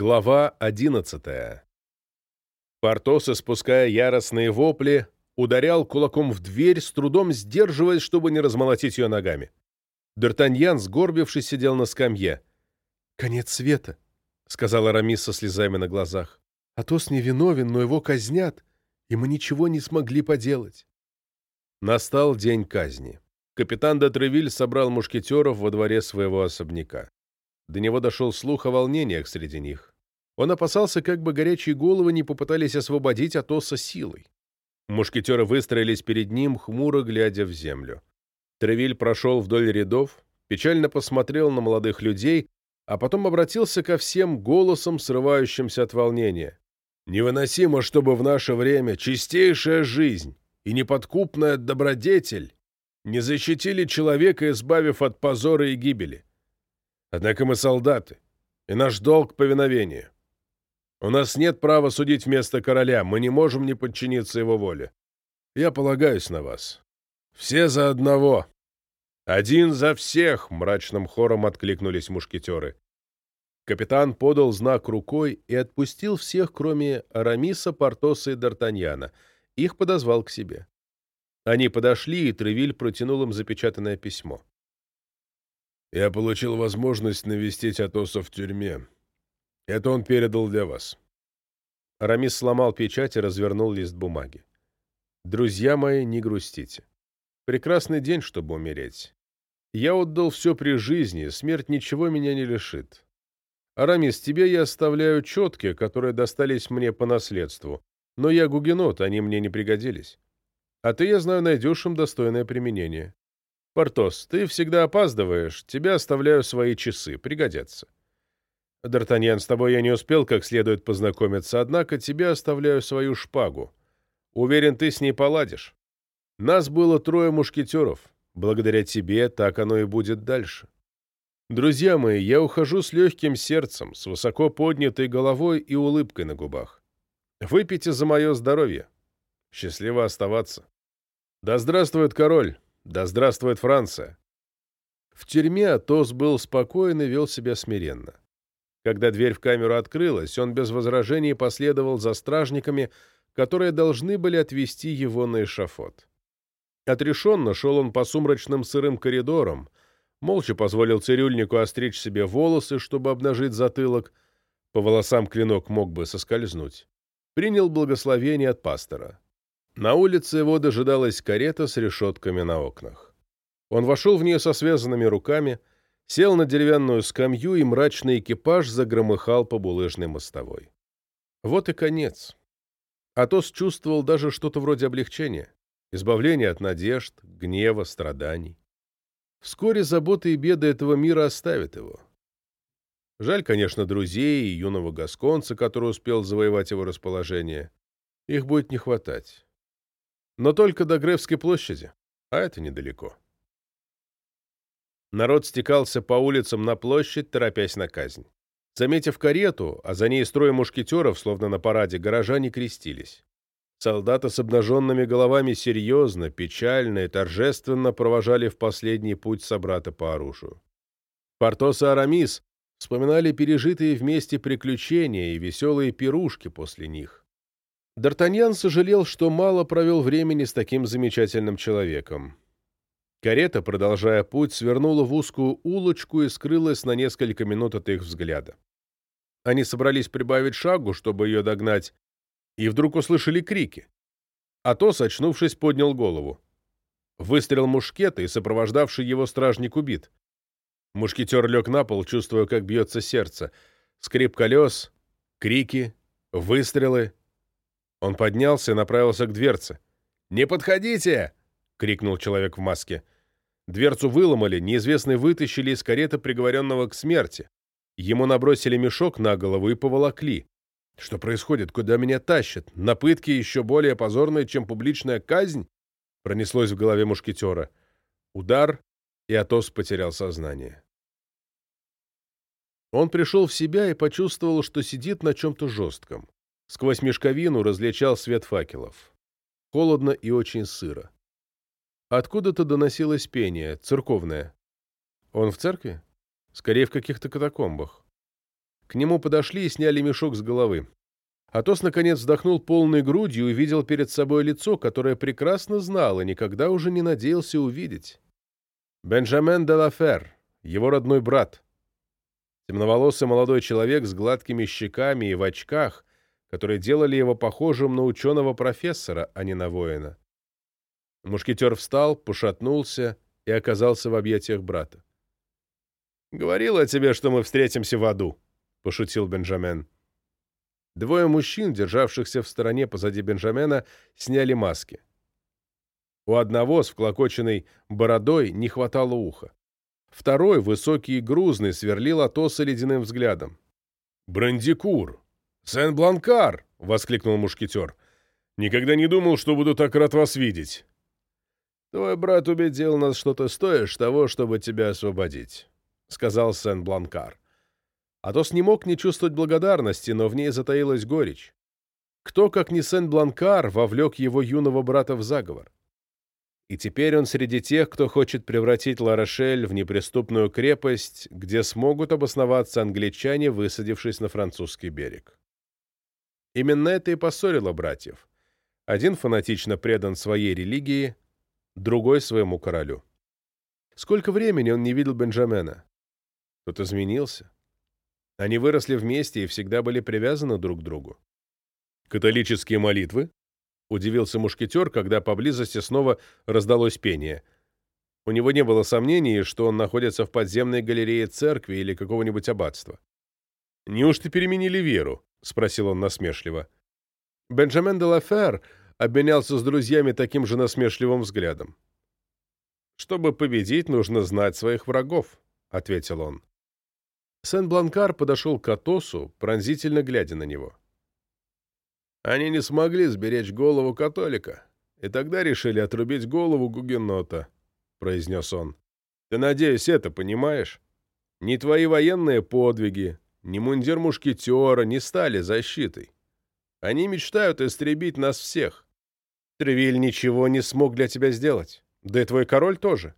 Глава 11 Портос, испуская яростные вопли, ударял кулаком в дверь, с трудом сдерживаясь, чтобы не размолотить ее ногами. Д'Артаньян, сгорбившись, сидел на скамье. «Конец света», — сказала Рамис со слезами на глазах. «Атос невиновен, но его казнят, и мы ничего не смогли поделать». Настал день казни. Капитан де Тревиль собрал мушкетеров во дворе своего особняка. До него дошел слух о волнениях среди них. Он опасался, как бы горячие головы не попытались освободить Атоса силой. Мушкетеры выстроились перед ним, хмуро глядя в землю. Тревиль прошел вдоль рядов, печально посмотрел на молодых людей, а потом обратился ко всем голосом, срывающимся от волнения. «Невыносимо, чтобы в наше время чистейшая жизнь и неподкупная добродетель не защитили человека, избавив от позора и гибели. Однако мы солдаты, и наш долг — повиновение. У нас нет права судить вместо короля, мы не можем не подчиниться его воле. Я полагаюсь на вас. Все за одного. Один за всех, — мрачным хором откликнулись мушкетеры. Капитан подал знак рукой и отпустил всех, кроме Арамиса, Портоса и Д'Артаньяна. Их подозвал к себе. Они подошли, и Тревиль протянул им запечатанное письмо. Я получил возможность навестить Атоса в тюрьме. Это он передал для вас. Арамис сломал печать и развернул лист бумаги. Друзья мои, не грустите. Прекрасный день, чтобы умереть. Я отдал все при жизни, смерть ничего меня не лишит. Арамис, тебе я оставляю четки, которые достались мне по наследству, но я гугенот, они мне не пригодились. А ты, я знаю, найдешь им достойное применение. «Портос, ты всегда опаздываешь. Тебя оставляю свои часы. Пригодятся». «Д'Артаньян, с тобой я не успел как следует познакомиться, однако тебе оставляю свою шпагу. Уверен, ты с ней поладишь. Нас было трое мушкетеров. Благодаря тебе так оно и будет дальше. Друзья мои, я ухожу с легким сердцем, с высоко поднятой головой и улыбкой на губах. Выпейте за мое здоровье. Счастливо оставаться. Да здравствует король!» Да здравствует Франция! В тюрьме Атос был спокоен и вел себя смиренно. Когда дверь в камеру открылась, он без возражений последовал за стражниками, которые должны были отвести его на эшафот. Отрешенно шел он по сумрачным сырым коридорам, молча позволил цирюльнику остричь себе волосы, чтобы обнажить затылок, по волосам клинок мог бы соскользнуть. Принял благословение от пастора. На улице его дожидалась карета с решетками на окнах. Он вошел в нее со связанными руками, сел на деревянную скамью, и мрачный экипаж загромыхал по булыжной мостовой. Вот и конец. Атос чувствовал даже что-то вроде облегчения, избавления от надежд, гнева, страданий. Вскоре заботы и беды этого мира оставят его. Жаль, конечно, друзей и юного гасконца, который успел завоевать его расположение. Их будет не хватать но только до Гревской площади, а это недалеко. Народ стекался по улицам на площадь, торопясь на казнь. Заметив карету, а за ней строй мушкетеров, словно на параде, горожане крестились. Солдаты с обнаженными головами серьезно, печально и торжественно провожали в последний путь собрата по оружию. Портос и Арамис вспоминали пережитые вместе приключения и веселые пирушки после них. Д'Артаньян сожалел, что мало провел времени с таким замечательным человеком. Карета, продолжая путь, свернула в узкую улочку и скрылась на несколько минут от их взгляда. Они собрались прибавить шагу, чтобы ее догнать, и вдруг услышали крики. Атос, очнувшись, поднял голову. Выстрел мушкета, и сопровождавший его стражник убит. Мушкетер лег на пол, чувствуя, как бьется сердце. Скрип колес, крики, выстрелы — он поднялся и направился к дверце. «Не подходите!» — крикнул человек в маске. Дверцу выломали, неизвестные вытащили из кареты приговоренного к смерти. Ему набросили мешок на голову и поволокли. Что происходит? Куда меня тащат? На пытки еще более позорные, чем публичная казнь? Пронеслось в голове мушкетера. Удар, и Атос потерял сознание. Он пришел в себя и почувствовал, что сидит на чем-то жестком. Сквозь мешковину различал свет факелов. Холодно и очень сыро. Откуда-то доносилось пение, церковное. Он в церкви? Скорее, в каких-то катакомбах. К нему подошли и сняли мешок с головы. Атос, наконец, вздохнул полной грудью и увидел перед собой лицо, которое прекрасно знал и никогда уже не надеялся увидеть. Бенджамен де Лафер, его родной брат. Темноволосый молодой человек с гладкими щеками и в очках, которые делали его похожим на ученого-профессора, а не на воина. Мушкетер встал, пошатнулся и оказался в объятиях брата. «Говорил о тебе, что мы встретимся в аду», — пошутил Бенджамен. Двое мужчин, державшихся в стороне позади Бенджамена, сняли маски. У одного с вклокоченной бородой не хватало уха. Второй, высокий и грузный, сверлил Атоса ледяным взглядом. «Брандикур! Сен-Бланкар!» — воскликнул мушкетер. «Никогда не думал, что буду так рад вас видеть». «Твой брат убедил нас, что ты стоишь того, чтобы тебя освободить», — сказал Сен-Бланкар. Атос не мог не чувствовать благодарности, но в ней затаилась горечь. Кто, как не Сен-Бланкар, вовлек его юного брата в заговор? И теперь он среди тех, кто хочет превратить Ла-Рошель в неприступную крепость, где смогут обосноваться англичане, высадившись на французский берег. Именно это и поссорило братьев. Один фанатично предан своей религии, другой — своему королю. Сколько времени он не видел Бенджамена? Тот изменился. Они выросли вместе и всегда были привязаны друг к другу. «Католические молитвы?» — удивился мушкетер, когда поблизости снова раздалось пение. У него не было сомнений, что он находится в подземной галерее церкви или какого-нибудь аббатства. «Неужто переменили веру?» — спросил он насмешливо. Бенджамен де Лафер обменялся с друзьями таким же насмешливым взглядом. «Чтобы победить, нужно знать своих врагов», — ответил он. Сен-Бланкар подошел к Атосу, пронзительно глядя на него. Они не смогли сберечь голову католика, и тогда решили отрубить голову гугенота, — произнес он. Ты, надеюсь, это понимаешь? Ни твои военные подвиги, ни мундир мушкетера не стали защитой. Они мечтают истребить нас всех. Тревиль ничего не смог для тебя сделать. Да и твой король тоже.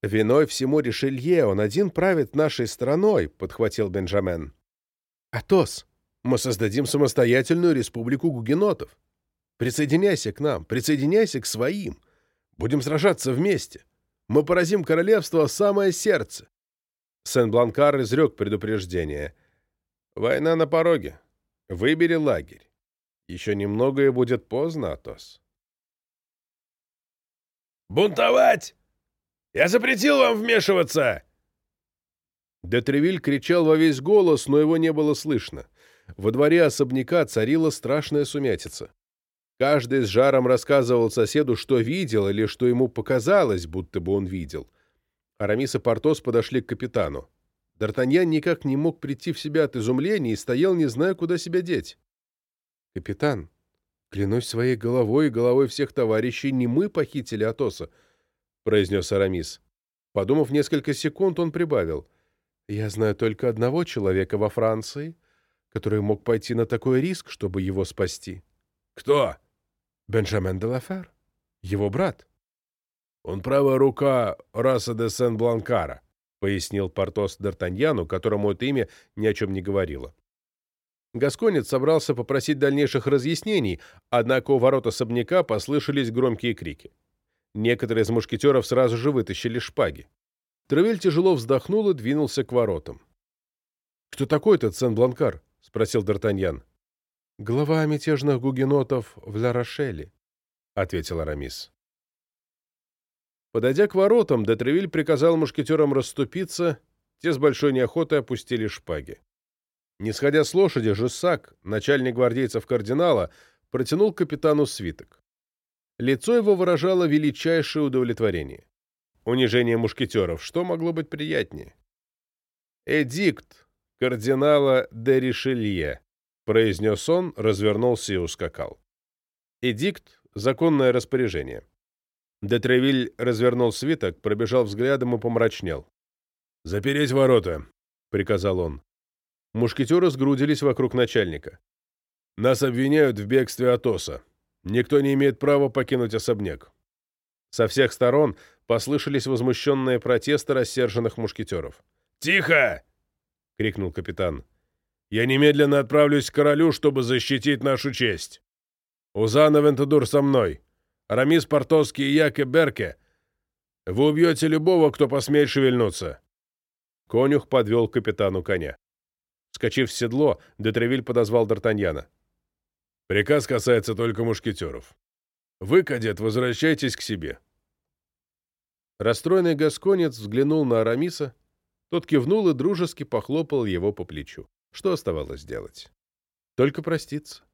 Виной всему Ришелье, он один правит нашей страной, — подхватил Бенджамен. Атос, мы создадим самостоятельную республику гугенотов. Присоединяйся к нам, присоединяйся к своим. Будем сражаться вместе. Мы поразим королевство в самое сердце. Сен-Бланкар изрек предупреждение. Война на пороге. Выбери лагерь. Еще немного и будет поздно, Атос. «Бунтовать! Я запретил вам вмешиваться!» Детревиль кричал во весь голос, но его не было слышно. Во дворе особняка царила страшная сумятица. Каждый с жаром рассказывал соседу, что видел или что ему показалось, будто бы он видел. Арамис и Портос подошли к капитану. Д'Артаньян никак не мог прийти в себя от изумления и стоял, не зная, куда себя деть. «Капитан, клянусь своей головой и головой всех товарищей, не мы похитили Атоса», — произнес Арамис. Подумав несколько секунд, он прибавил. «Я знаю только одного человека во Франции, — который мог пойти на такой риск, чтобы его спасти. «Кто?» «Бенджамен де Лафер. Его брат». «Он правая рука Раса де Сен-Бланкара», — пояснил Портос Д'Артаньяну, которому это имя ни о чем не говорило. Гасконец собрался попросить дальнейших разъяснений, однако у ворот особняка послышались громкие крики. Некоторые из мушкетеров сразу же вытащили шпаги. Тревель тяжело вздохнул и двинулся к воротам. «Кто такой этот Сен-Бланкар?» — спросил Д'Артаньян. «Глава мятежных гугенотов в Ла-Рошеле», — ответил Арамис. Подойдя к воротам, Детревиль приказал мушкетерам расступиться, те с большой неохотой опустили шпаги. Не сходя с лошади, Жессак, начальник гвардейцев кардинала, протянул капитану свиток. Лицо его выражало величайшее удовлетворение. Унижение мушкетеров, что могло быть приятнее? Эдикт, кардинала де Ришелье», — произнес он, развернулся и ускакал. Эдикт — законное распоряжение. Де Тревиль развернул свиток, пробежал взглядом и помрачнел. «Запереть ворота», — приказал он. Мушкетеры сгрудились вокруг начальника. «Нас обвиняют в бегстве Атоса. Никто не имеет права покинуть особняк». Со всех сторон послышались возмущенные протесты рассерженных мушкетеров. «Тихо!» — крикнул капитан. Я немедленно отправлюсь к королю, чтобы защитить нашу честь. Узана Вентадур со мной. Арамис Портовский и Яке Берке. Вы убьете любого, кто посмеет шевельнуться». Конюх подвел капитану коня. Скочив в седло, Детревиль подозвал Д'Артаньяна. «Приказ касается только мушкетеров. Вы, кадет, возвращайтесь к себе». Расстроенный гасконец взглянул на Арамиса. Тот кивнул и дружески похлопал его по плечу. Что оставалось делать? Только проститься.